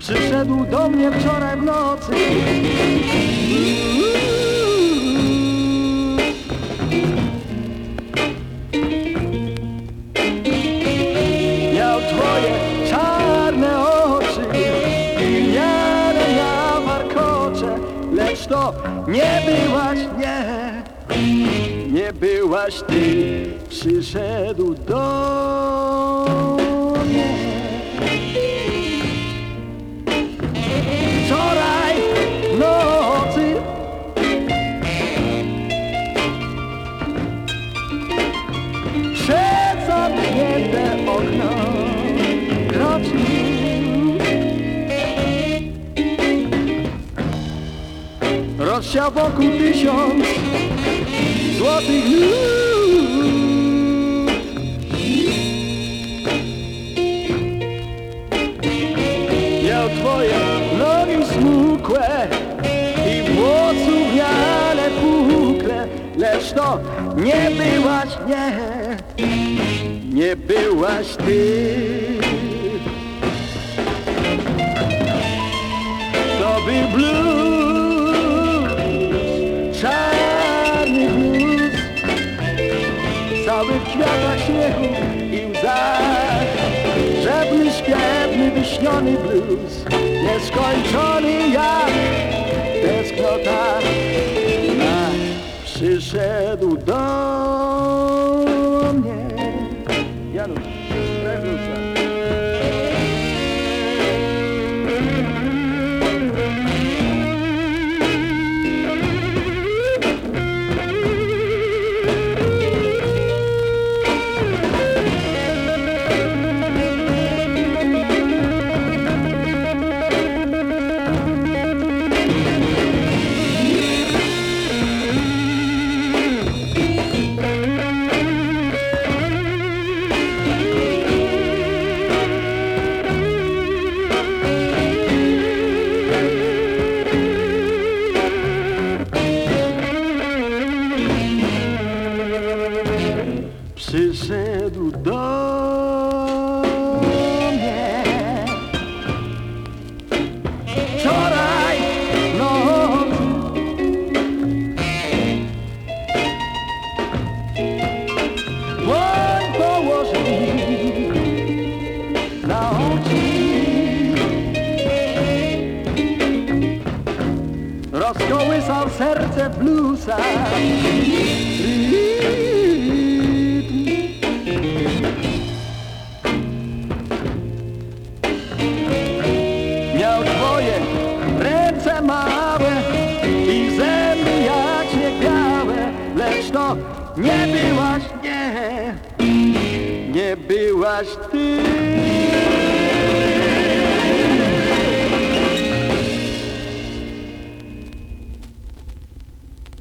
Przyszedł do mnie wczoraj w nocy. Miał twoje czarne oczy jadę na warkocze Lecz to nie byłaś, nie Nie byłaś ty. Przyszedł do Rozsiał wokół tysiąc złotych lód Miał twoje nogi smukłe i włosów miale pukle Lecz to nie byłaś, nie, nie byłaś ty Kwiatach śmiechu i łzach Żebny, śpiewny, wyśniony blues Nieskończony jak tęsknota. Ach, Przyszedł do mnie Janusz, przyszedł do mnie. Wczoraj nocy. Dłoń położył na oczy. Rozkołysał serce bluesa. Miał twoje ręce małe i zęby jak śnieg białe Lecz to nie byłaś, nie, nie byłaś ty